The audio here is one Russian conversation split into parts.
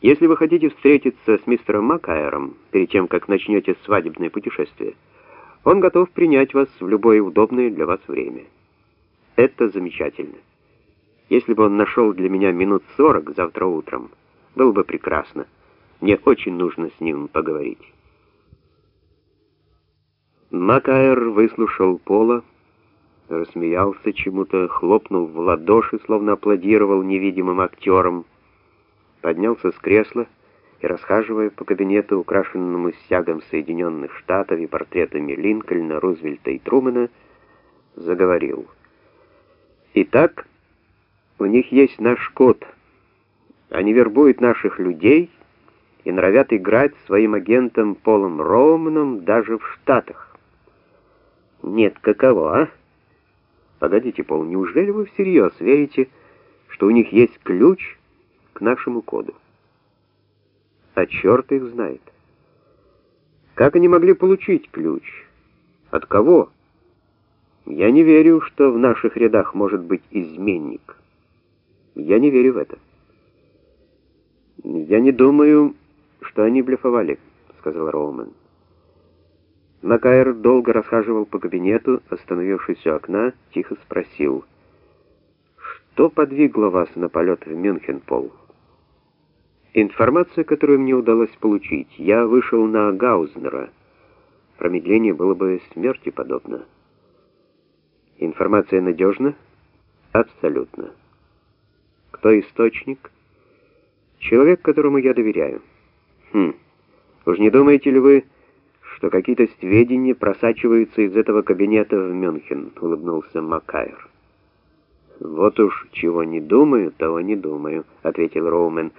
Если вы хотите встретиться с мистером Макайером перед тем, как начнете свадебное путешествие, он готов принять вас в любое удобное для вас время. Это замечательно. Если бы он нашел для меня минут сорок завтра утром, было бы прекрасно. Мне очень нужно с ним поговорить. Макайер выслушал Пола, рассмеялся чему-то, хлопнул в ладоши, словно аплодировал невидимым актерам, поднялся с кресла и, расхаживая по кабинету, украшенному стягом Соединенных Штатов и портретами Линкольна, Рузвельта и Трумэна, заговорил. «Итак, у них есть наш код. Они вербуют наших людей и норовят играть своим агентом Полом Роуманом даже в Штатах. Нет, каково, а? Погодите, Пол, неужели вы всерьез верите, что у них есть ключ к нашему коду. А черт их знает. Как они могли получить ключ? От кого? Я не верю, что в наших рядах может быть изменник. Я не верю в это. Я не думаю, что они блефовали, сказал Роуман. Макайр долго расхаживал по кабинету, остановившись у окна, тихо спросил: "Что подвигло вас на полет в Мюнхен, Пол?" Информация, которую мне удалось получить, я вышел на Гаузнера. Промедление было бы смерти подобно. Информация надежна? Абсолютно. Кто источник? Человек, которому я доверяю. Хм. Уж не думаете ли вы, что какие-то сведения просачиваются из этого кабинета в Мюнхен? улыбнулся Макайр. Вот уж чего не думаю, того не думаю, ответил Роумен.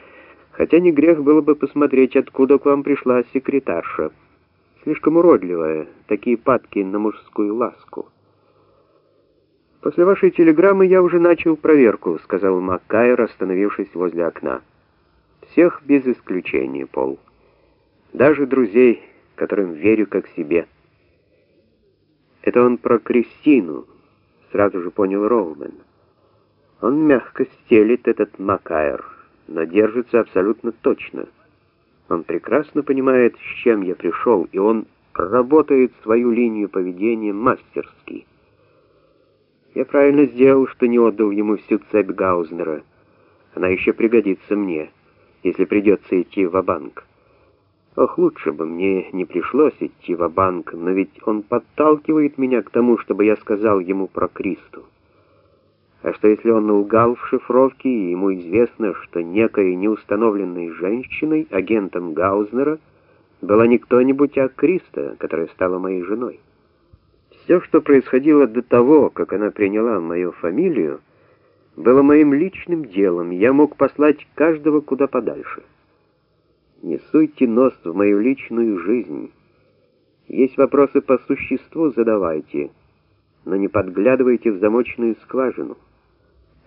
Хотя не грех было бы посмотреть, откуда к вам пришла секретарша. Слишком уродливая, такие падки на мужскую ласку. После вашей телеграммы я уже начал проверку, сказал Маккайр, остановившись возле окна. Всех без исключения, Пол. Даже друзей, которым верю как себе. Это он про Кристину, сразу же понял Роумен. Он мягко стелит этот Маккайр но держится абсолютно точно. Он прекрасно понимает, с чем я пришел, и он работает свою линию поведения мастерски. Я правильно сделал, что не отдал ему всю цепь Гаузнера. Она еще пригодится мне, если придется идти в банк Ох, лучше бы мне не пришлось идти в банк но ведь он подталкивает меня к тому, чтобы я сказал ему про Кристу. А что если он лгал в шифровке, и ему известно, что некой неустановленной женщиной, агентом Гаузнера, была не кто-нибудь, а Криста, которая стала моей женой? Все, что происходило до того, как она приняла мою фамилию, было моим личным делом, я мог послать каждого куда подальше. Не суйте нос в мою личную жизнь. Есть вопросы по существу, задавайте, но не подглядывайте в замочную скважину.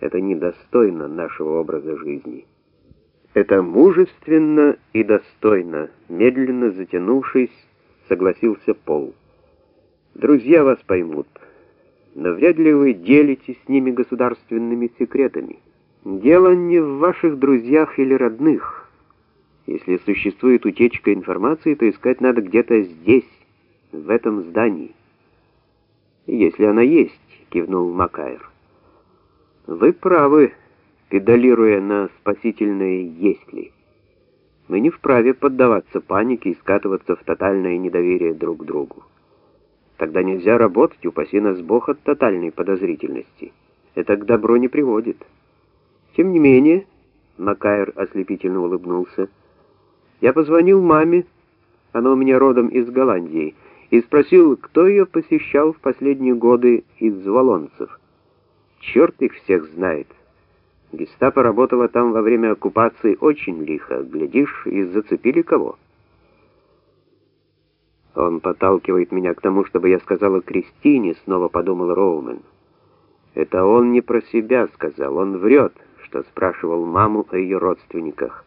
Это недостойно нашего образа жизни. Это мужественно и достойно, медленно затянувшись, согласился Пол. Друзья вас поймут, но вряд ли вы делитесь с ними государственными секретами. Дело не в ваших друзьях или родных. Если существует утечка информации, то искать надо где-то здесь, в этом здании. Если она есть, кивнул Макаев. Вы правы, педалируя на спасительное «если». Мы не вправе поддаваться панике и скатываться в тотальное недоверие друг к другу. Тогда нельзя работать, упаси нас Бог от тотальной подозрительности. Это к добру не приводит. Тем не менее, Макайр ослепительно улыбнулся, я позвонил маме, она у меня родом из Голландии, и спросил, кто ее посещал в последние годы из Волонцев. Черт их всех знает. Гестапо работало там во время оккупации очень лихо. Глядишь, и зацепили кого. Он подталкивает меня к тому, чтобы я сказала Кристине, снова подумал Роумен. Это он не про себя сказал, он врет, что спрашивал маму о ее родственниках.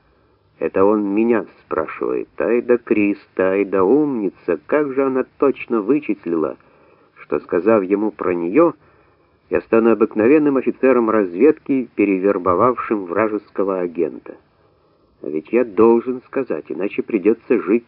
Это он меня спрашивает. Ай да Криста, ай да умница, как же она точно вычислила, что, сказав ему про нее, я стану обыкновенным офицером разведки, перевербовавшим вражеского агента. А ведь я должен сказать, иначе придется жить.